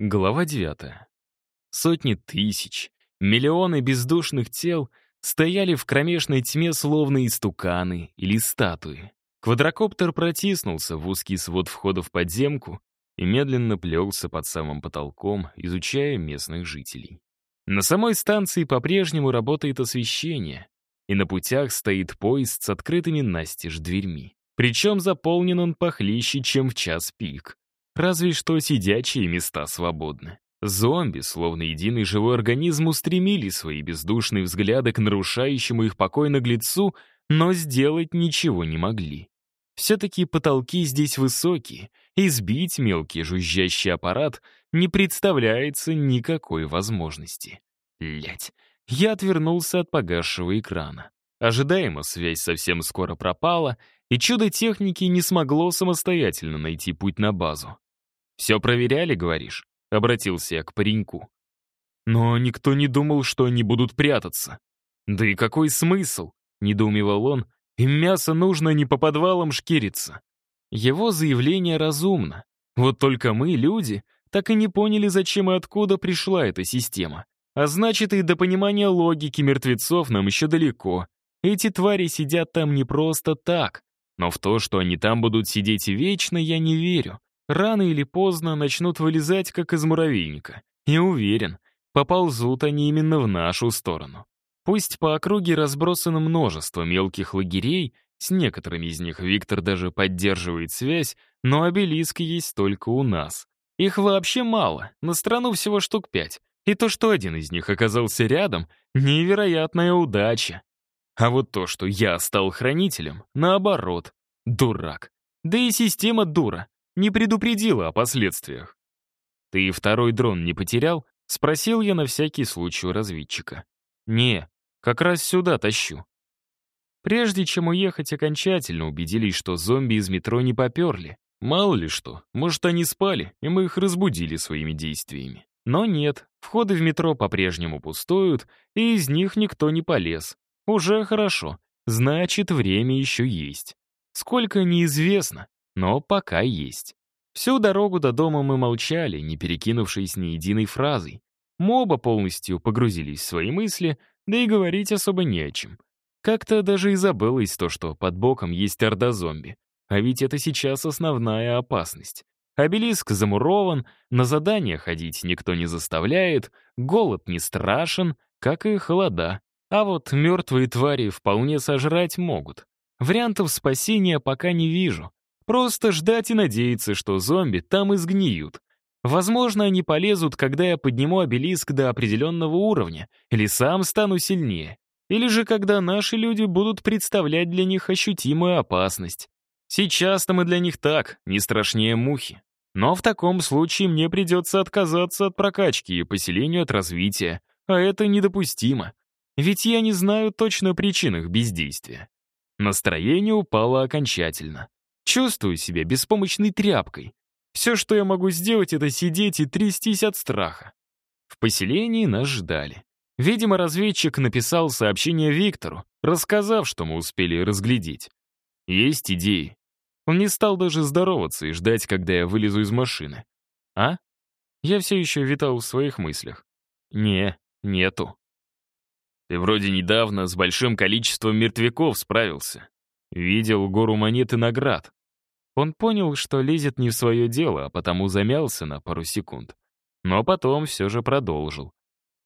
Глава 9. Сотни тысяч, миллионы бездушных тел стояли в кромешной тьме, словно истуканы или статуи. Квадрокоптер протиснулся в узкий свод входа в подземку и медленно плелся под самым потолком, изучая местных жителей. На самой станции по-прежнему работает освещение, и на путях стоит поезд с открытыми настежь дверьми. Причем заполнен он похлеще, чем в час пик. Разве что сидячие места свободны. Зомби, словно единый живой организм, устремили свои бездушные взгляды к нарушающему их покой наглецу, но сделать ничего не могли. Все-таки потолки здесь высокие, и сбить мелкий жужжащий аппарат не представляется никакой возможности. Лять. Я отвернулся от погасшего экрана. Ожидаемо связь совсем скоро пропала, и чудо техники не смогло самостоятельно найти путь на базу. «Все проверяли, говоришь?» — обратился я к пареньку. Но никто не думал, что они будут прятаться. «Да и какой смысл?» — недоумевал он. «Им мясо нужно не по подвалам шкириться». Его заявление разумно. Вот только мы, люди, так и не поняли, зачем и откуда пришла эта система. А значит, и до понимания логики мертвецов нам еще далеко. Эти твари сидят там не просто так. Но в то, что они там будут сидеть вечно, я не верю. Рано или поздно начнут вылезать, как из муравейника. И уверен, поползут они именно в нашу сторону. Пусть по округе разбросано множество мелких лагерей, с некоторыми из них Виктор даже поддерживает связь, но обелиск есть только у нас. Их вообще мало, на страну всего штук пять. И то, что один из них оказался рядом, невероятная удача. А вот то, что я стал хранителем, наоборот, дурак. Да и система дура не предупредила о последствиях. «Ты второй дрон не потерял?» — спросил я на всякий случай у разведчика. «Не, как раз сюда тащу». Прежде чем уехать, окончательно убедились, что зомби из метро не поперли. Мало ли что, может, они спали, и мы их разбудили своими действиями. Но нет, входы в метро по-прежнему пустуют, и из них никто не полез. Уже хорошо, значит, время еще есть. Сколько неизвестно, но пока есть. Всю дорогу до дома мы молчали, не перекинувшись ни единой фразой. Мы оба полностью погрузились в свои мысли, да и говорить особо не о чем. Как-то даже и забылось то, что под боком есть орда зомби. А ведь это сейчас основная опасность. Обелиск замурован, на задания ходить никто не заставляет, голод не страшен, как и холода. А вот мертвые твари вполне сожрать могут. Вариантов спасения пока не вижу. Просто ждать и надеяться, что зомби там изгниют. Возможно, они полезут, когда я подниму обелиск до определенного уровня, или сам стану сильнее. Или же когда наши люди будут представлять для них ощутимую опасность. Сейчас-то мы для них так, не страшнее мухи. Но в таком случае мне придется отказаться от прокачки и поселению от развития, а это недопустимо. Ведь я не знаю точно причин их бездействия. Настроение упало окончательно. Чувствую себя беспомощной тряпкой. Все, что я могу сделать, это сидеть и трястись от страха. В поселении нас ждали. Видимо, разведчик написал сообщение Виктору, рассказав, что мы успели разглядеть. Есть идеи. Он не стал даже здороваться и ждать, когда я вылезу из машины. А? Я все еще витал в своих мыслях. Не, нету. Ты вроде недавно с большим количеством мертвяков справился. Видел гору монет и наград. Он понял, что лезет не в свое дело, а потому замялся на пару секунд. Но потом все же продолжил.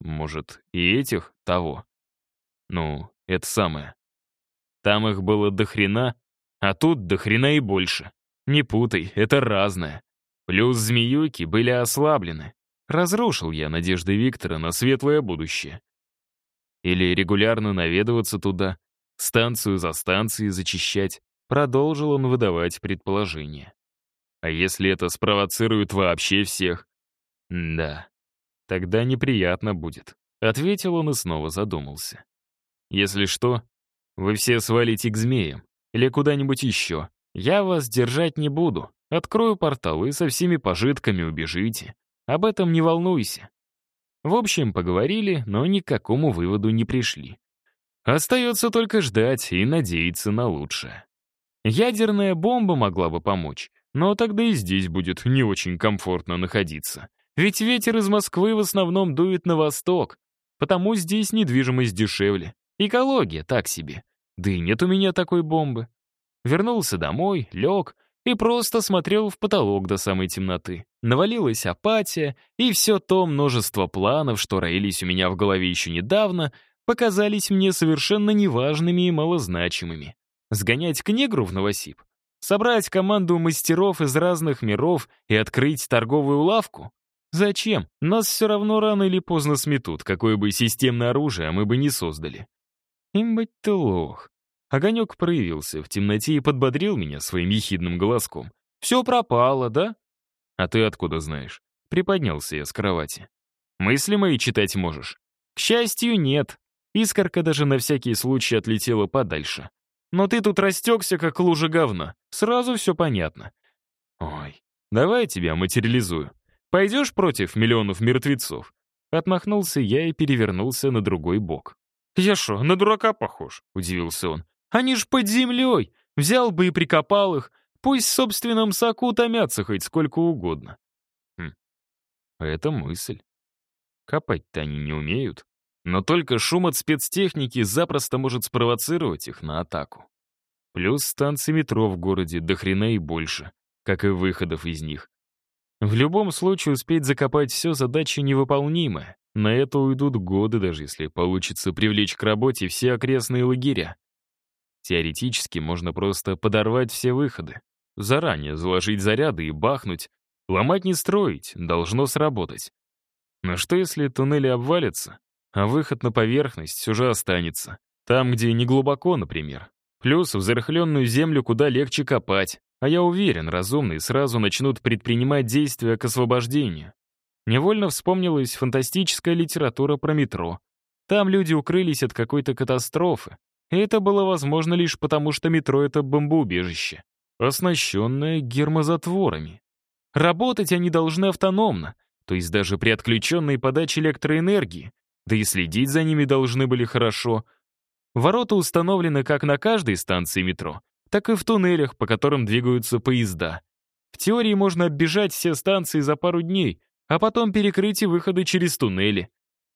Может, и этих того? Ну, это самое. Там их было до хрена, а тут до хрена и больше. Не путай, это разное. Плюс змеюки были ослаблены. Разрушил я надежды Виктора на светлое будущее. Или регулярно наведываться туда, станцию за станцией зачищать. Продолжил он выдавать предположение. А если это спровоцирует вообще всех? Да, тогда неприятно будет. Ответил он и снова задумался. Если что, вы все свалите к змеям или куда-нибудь еще. Я вас держать не буду. Открою портал и со всеми пожитками убежите. Об этом не волнуйся. В общем, поговорили, но ни к какому выводу не пришли. Остается только ждать и надеяться на лучшее. Ядерная бомба могла бы помочь, но тогда и здесь будет не очень комфортно находиться. Ведь ветер из Москвы в основном дует на восток, потому здесь недвижимость дешевле. Экология так себе. Да и нет у меня такой бомбы. Вернулся домой, лег и просто смотрел в потолок до самой темноты. Навалилась апатия, и все то множество планов, что роились у меня в голове еще недавно, показались мне совершенно неважными и малозначимыми. Сгонять к негру в Новосиб? Собрать команду мастеров из разных миров и открыть торговую лавку? Зачем? Нас все равно рано или поздно сметут, какое бы системное оружие мы бы не создали. Им быть ты лох. Огонек проявился в темноте и подбодрил меня своим ехидным голоском. «Все пропало, да?» «А ты откуда знаешь?» Приподнялся я с кровати. «Мысли мои читать можешь?» «К счастью, нет. Искорка даже на всякий случай отлетела подальше. Но ты тут растекся, как лужа говна. Сразу все понятно». «Ой, давай я тебя материализую. Пойдешь против миллионов мертвецов?» Отмахнулся я и перевернулся на другой бок. «Я шо, на дурака похож?» — удивился он. Они ж под землей. Взял бы и прикопал их. Пусть в собственном соку томятся хоть сколько угодно. Хм. Это мысль. Копать-то они не умеют. Но только шум от спецтехники запросто может спровоцировать их на атаку. Плюс станции метро в городе до хрена и больше, как и выходов из них. В любом случае успеть закопать все задача невыполнимая. На это уйдут годы, даже если получится привлечь к работе все окрестные лагеря. Теоретически можно просто подорвать все выходы. Заранее заложить заряды и бахнуть. Ломать не строить, должно сработать. Но что если туннели обвалятся, а выход на поверхность все же останется? Там, где не глубоко, например. Плюс в зарыхленную землю куда легче копать, а я уверен, разумные сразу начнут предпринимать действия к освобождению. Невольно вспомнилась фантастическая литература про метро. Там люди укрылись от какой-то катастрофы, и это было возможно лишь потому, что метро — это бомбоубежище, оснащенное гермозатворами. Работать они должны автономно, то есть даже при отключенной подаче электроэнергии, да и следить за ними должны были хорошо. Ворота установлены как на каждой станции метро, так и в туннелях, по которым двигаются поезда. В теории можно оббежать все станции за пару дней, а потом перекрыть и выходы через туннели.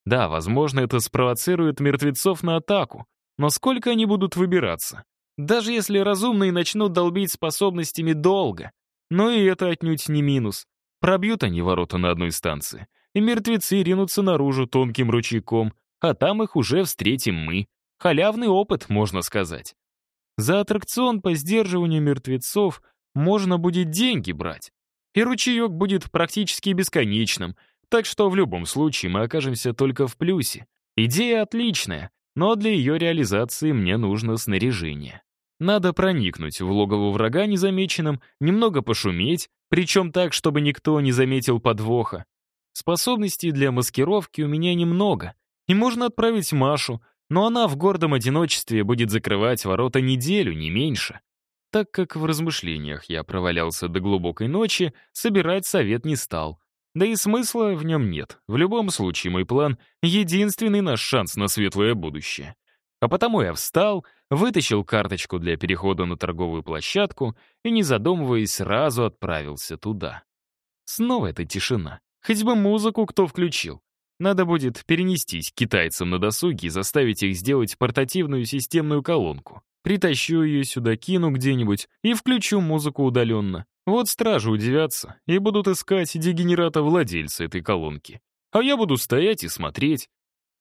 Да, возможно, это спровоцирует мертвецов на атаку, но сколько они будут выбираться? Даже если разумные начнут долбить способностями долго. Но и это отнюдь не минус. Пробьют они ворота на одной станции, и мертвецы ринутся наружу тонким ручейком, а там их уже встретим мы. Халявный опыт, можно сказать. За аттракцион по сдерживанию мертвецов можно будет деньги брать. И ручеек будет практически бесконечным, так что в любом случае мы окажемся только в плюсе. Идея отличная, но для ее реализации мне нужно снаряжение. Надо проникнуть в логово врага незамеченным, немного пошуметь, причем так, чтобы никто не заметил подвоха. Способностей для маскировки у меня немного, и можно отправить Машу, но она в гордом одиночестве будет закрывать ворота неделю, не меньше. Так как в размышлениях я провалялся до глубокой ночи, собирать совет не стал. Да и смысла в нем нет. В любом случае, мой план — единственный наш шанс на светлое будущее. А потому я встал, вытащил карточку для перехода на торговую площадку и, не задумываясь, сразу отправился туда. Снова эта тишина. Хоть бы музыку кто включил. Надо будет перенестись к китайцам на досуге и заставить их сделать портативную системную колонку. Притащу ее сюда, кину где-нибудь и включу музыку удаленно. Вот стражи удивятся и будут искать дегенерата владельца этой колонки. А я буду стоять и смотреть.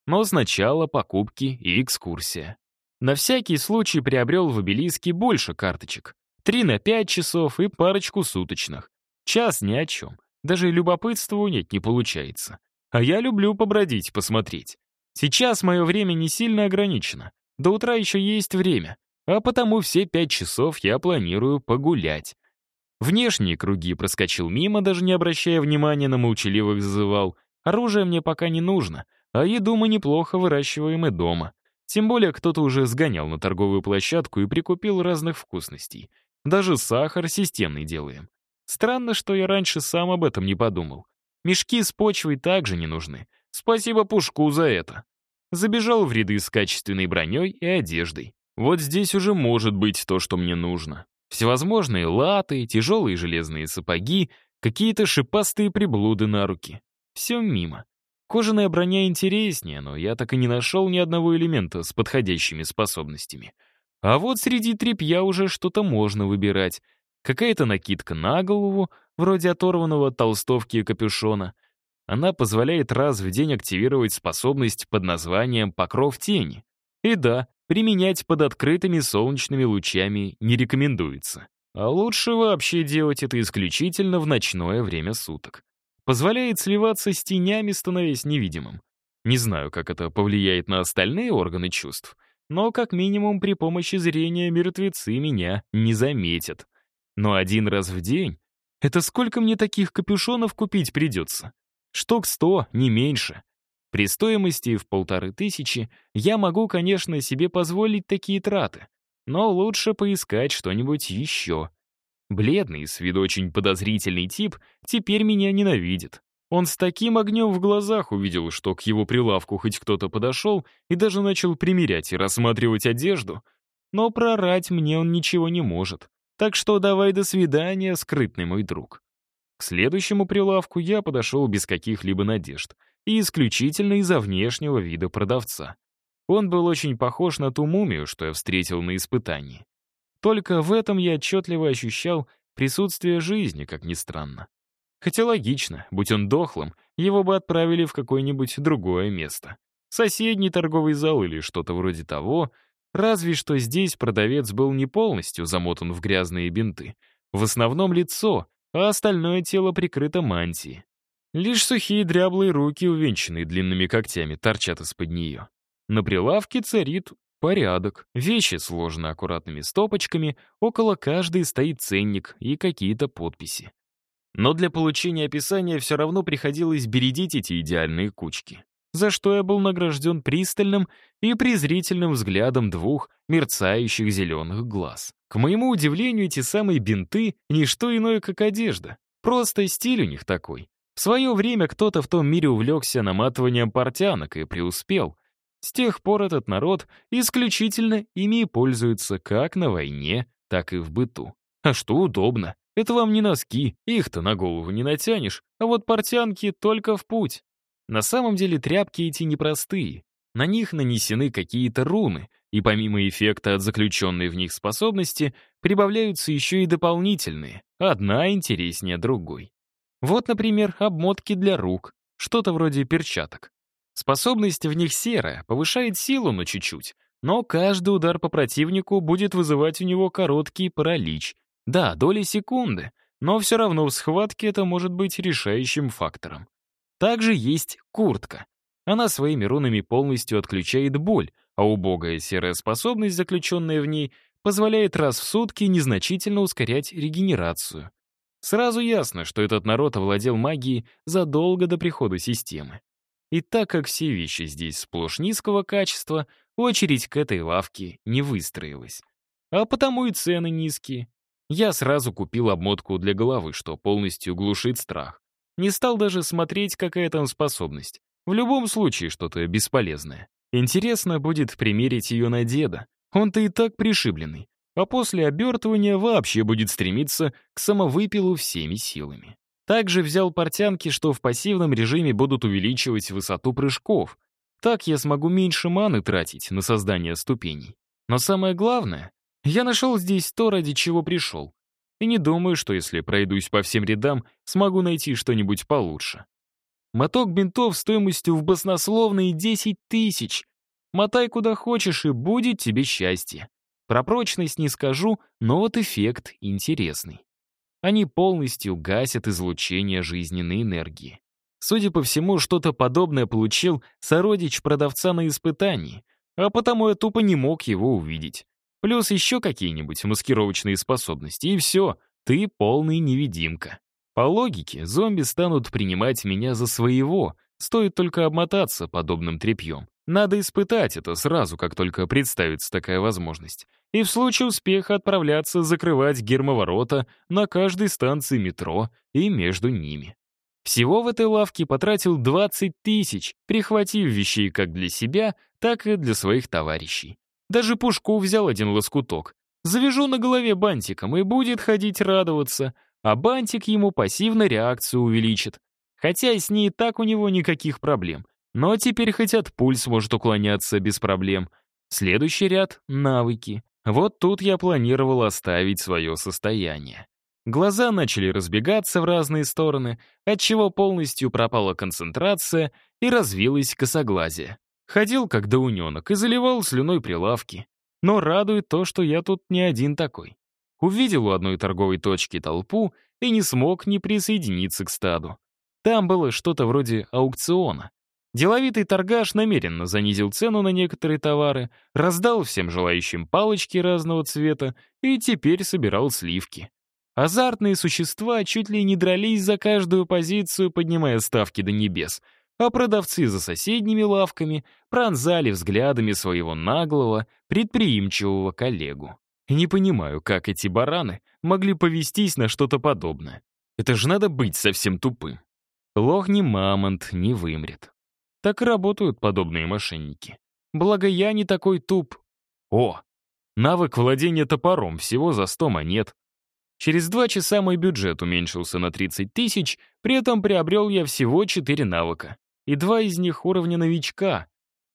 Но сначала покупки и экскурсия. На всякий случай приобрел в обелиске больше карточек. Три на пять часов и парочку суточных. Час ни о чем. Даже любопытства нет не получается. А я люблю побродить, посмотреть. Сейчас мое время не сильно ограничено. До утра еще есть время. А потому все пять часов я планирую погулять. Внешние круги проскочил мимо, даже не обращая внимания на молчаливых зазывал. Оружие мне пока не нужно, а еду мы неплохо выращиваем и дома. Тем более кто-то уже сгонял на торговую площадку и прикупил разных вкусностей. Даже сахар системный делаем. Странно, что я раньше сам об этом не подумал. Мешки с почвой также не нужны. Спасибо Пушку за это. Забежал в ряды с качественной броней и одеждой. Вот здесь уже может быть то, что мне нужно. Всевозможные латы, тяжелые железные сапоги, какие-то шипастые приблуды на руки. Все мимо. Кожаная броня интереснее, но я так и не нашел ни одного элемента с подходящими способностями. А вот среди тряпья уже что-то можно выбирать. Какая-то накидка на голову, вроде оторванного от толстовки и капюшона. Она позволяет раз в день активировать способность под названием «покров тени». И да, применять под открытыми солнечными лучами не рекомендуется. А лучше вообще делать это исключительно в ночное время суток. Позволяет сливаться с тенями, становясь невидимым. Не знаю, как это повлияет на остальные органы чувств, но как минимум при помощи зрения мертвецы меня не заметят. Но один раз в день — это сколько мне таких капюшонов купить придется? Штук сто, не меньше. При стоимости в полторы тысячи я могу, конечно, себе позволить такие траты, но лучше поискать что-нибудь еще. Бледный, с виду очень подозрительный тип, теперь меня ненавидит. Он с таким огнем в глазах увидел, что к его прилавку хоть кто-то подошел и даже начал примерять и рассматривать одежду. Но прорать мне он ничего не может. Так что давай до свидания, скрытный мой друг. К следующему прилавку я подошел без каких-либо надежд и исключительно из-за внешнего вида продавца. Он был очень похож на ту мумию, что я встретил на испытании. Только в этом я отчетливо ощущал присутствие жизни, как ни странно. Хотя логично, будь он дохлым, его бы отправили в какое-нибудь другое место. Соседний торговый зал или что-то вроде того, разве что здесь продавец был не полностью замотан в грязные бинты. В основном лицо, а остальное тело прикрыто мантией. Лишь сухие дряблые руки, увенчанные длинными когтями, торчат из-под нее. На прилавке царит Порядок. Вещи сложены аккуратными стопочками, около каждой стоит ценник и какие-то подписи. Но для получения описания все равно приходилось бередить эти идеальные кучки, за что я был награжден пристальным и презрительным взглядом двух мерцающих зеленых глаз. К моему удивлению, эти самые бинты — не что иное, как одежда. Просто стиль у них такой. В свое время кто-то в том мире увлекся наматыванием портянок и преуспел — с тех пор этот народ исключительно ими пользуется как на войне, так и в быту. А что удобно. Это вам не носки, их-то на голову не натянешь, а вот портянки только в путь. На самом деле тряпки эти непростые. На них нанесены какие-то руны, и помимо эффекта от заключенной в них способности, прибавляются еще и дополнительные, одна интереснее другой. Вот, например, обмотки для рук, что-то вроде перчаток. Способность в них серая, повышает силу на чуть-чуть, но каждый удар по противнику будет вызывать у него короткий паралич. Да, доли секунды, но все равно в схватке это может быть решающим фактором. Также есть куртка. Она своими рунами полностью отключает боль, а убогая серая способность, заключенная в ней, позволяет раз в сутки незначительно ускорять регенерацию. Сразу ясно, что этот народ овладел магией задолго до прихода системы. И так как все вещи здесь сплошь низкого качества, очередь к этой лавке не выстроилась. А потому и цены низкие. Я сразу купил обмотку для головы, что полностью глушит страх. Не стал даже смотреть, какая там способность. В любом случае что-то бесполезное. Интересно будет примерить ее на деда. Он-то и так пришибленный. А после обертывания вообще будет стремиться к самовыпилу всеми силами. Также взял портянки, что в пассивном режиме будут увеличивать высоту прыжков. Так я смогу меньше маны тратить на создание ступеней. Но самое главное, я нашел здесь то, ради чего пришел. И не думаю, что если пройдусь по всем рядам, смогу найти что-нибудь получше. Моток бинтов стоимостью в баснословные 10 тысяч. Мотай куда хочешь, и будет тебе счастье. Про прочность не скажу, но вот эффект интересный. Они полностью гасят излучение жизненной энергии. Судя по всему, что-то подобное получил сородич продавца на испытании, а потому я тупо не мог его увидеть. Плюс еще какие-нибудь маскировочные способности, и все, ты полный невидимка. По логике, зомби станут принимать меня за своего, стоит только обмотаться подобным тряпьем. Надо испытать это сразу, как только представится такая возможность и в случае успеха отправляться закрывать гермоворота на каждой станции метро и между ними. Всего в этой лавке потратил 20 тысяч, прихватив вещей как для себя, так и для своих товарищей. Даже пушку взял один лоскуток. Завяжу на голове бантиком и будет ходить радоваться, а бантик ему пассивно реакцию увеличит. Хотя с ней и так у него никаких проблем. Но теперь хоть от пуль сможет уклоняться без проблем. Следующий ряд — навыки. Вот тут я планировал оставить свое состояние. Глаза начали разбегаться в разные стороны, отчего полностью пропала концентрация и развилась косоглазие. Ходил как доуненок и заливал слюной прилавки. Но радует то, что я тут не один такой. Увидел у одной торговой точки толпу и не смог не присоединиться к стаду. Там было что-то вроде аукциона. Деловитый торгаш намеренно занизил цену на некоторые товары, раздал всем желающим палочки разного цвета и теперь собирал сливки. Азартные существа чуть ли не дрались за каждую позицию, поднимая ставки до небес, а продавцы за соседними лавками пронзали взглядами своего наглого, предприимчивого коллегу. Не понимаю, как эти бараны могли повестись на что-то подобное. Это же надо быть совсем тупым. Лох ни мамонт не вымрет. Так и работают подобные мошенники. Благо я не такой туп. О, навык владения топором всего за 100 монет. Через два часа мой бюджет уменьшился на 30 тысяч, при этом приобрел я всего 4 навыка. И два из них уровня новичка.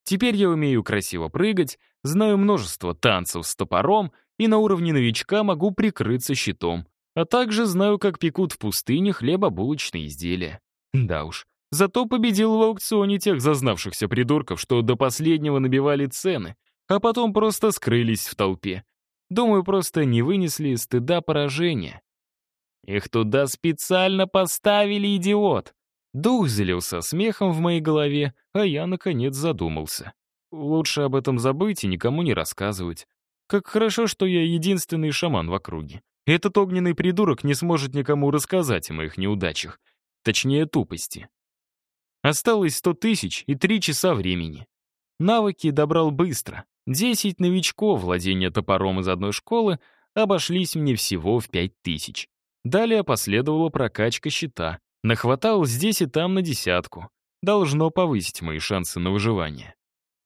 Теперь я умею красиво прыгать, знаю множество танцев с топором и на уровне новичка могу прикрыться щитом. А также знаю, как пекут в пустыне хлебобулочные изделия. Да уж, Зато победил в аукционе тех зазнавшихся придурков, что до последнего набивали цены, а потом просто скрылись в толпе. Думаю, просто не вынесли стыда поражения. Их туда специально поставили, идиот. Дух залился смехом в моей голове, а я, наконец, задумался. Лучше об этом забыть и никому не рассказывать. Как хорошо, что я единственный шаман в округе. Этот огненный придурок не сможет никому рассказать о моих неудачах. Точнее, тупости. Осталось 100 тысяч и 3 часа времени. Навыки добрал быстро. 10 новичков владения топором из одной школы обошлись мне всего в 5 тысяч. Далее последовала прокачка щита. Нахватал здесь и там на десятку. Должно повысить мои шансы на выживание.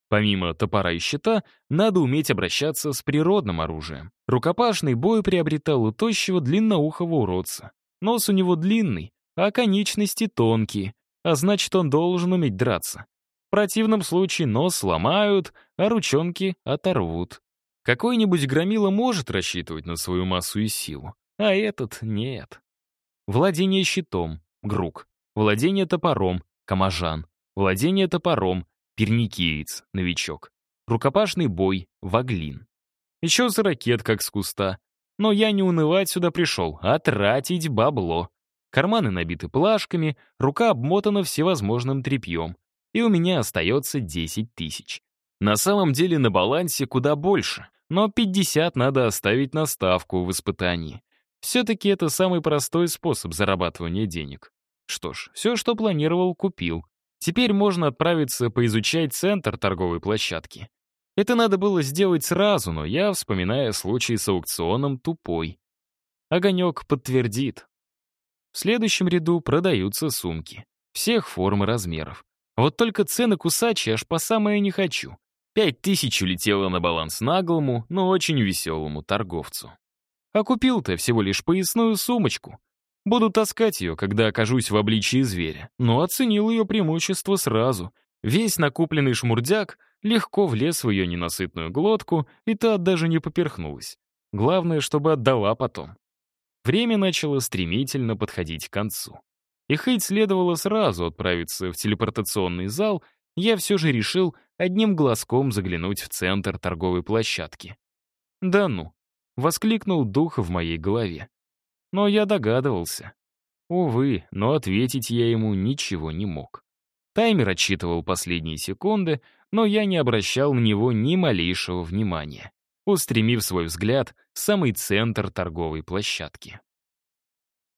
Помимо топора и щита, надо уметь обращаться с природным оружием. Рукопашный бой приобретал у тощего длинноухого уродца. Нос у него длинный, а конечности тонкие, а значит, он должен уметь драться. В противном случае нос сломают, а ручонки оторвут. Какой-нибудь громила может рассчитывать на свою массу и силу, а этот — нет. Владение щитом — Грук. Владение топором — Камажан. Владение топором — Перникиец, новичок. Рукопашный бой — Ваглин. Еще за ракет, как с куста. Но я не унывать сюда пришел, а тратить бабло. Карманы набиты плашками, рука обмотана всевозможным тряпьем. И у меня остается 10 тысяч. На самом деле на балансе куда больше, но 50 надо оставить на ставку в испытании. Все-таки это самый простой способ зарабатывания денег. Что ж, все, что планировал, купил. Теперь можно отправиться поизучать центр торговой площадки. Это надо было сделать сразу, но я, вспоминая случай с аукционом, тупой. Огонек подтвердит. В следующем ряду продаются сумки. Всех форм и размеров. Вот только цены кусачи аж по самое не хочу. Пять тысяч улетело на баланс наглому, но очень веселому торговцу. А купил-то всего лишь поясную сумочку. Буду таскать ее, когда окажусь в обличии зверя. Но оценил ее преимущество сразу. Весь накупленный шмурдяк легко влез в ее ненасытную глотку, и та даже не поперхнулась. Главное, чтобы отдала потом. Время начало стремительно подходить к концу. И хоть следовало сразу отправиться в телепортационный зал, я все же решил одним глазком заглянуть в центр торговой площадки. «Да ну!» — воскликнул дух в моей голове. Но я догадывался. Увы, но ответить я ему ничего не мог. Таймер отсчитывал последние секунды, но я не обращал на него ни малейшего внимания устремив свой взгляд в самый центр торговой площадки.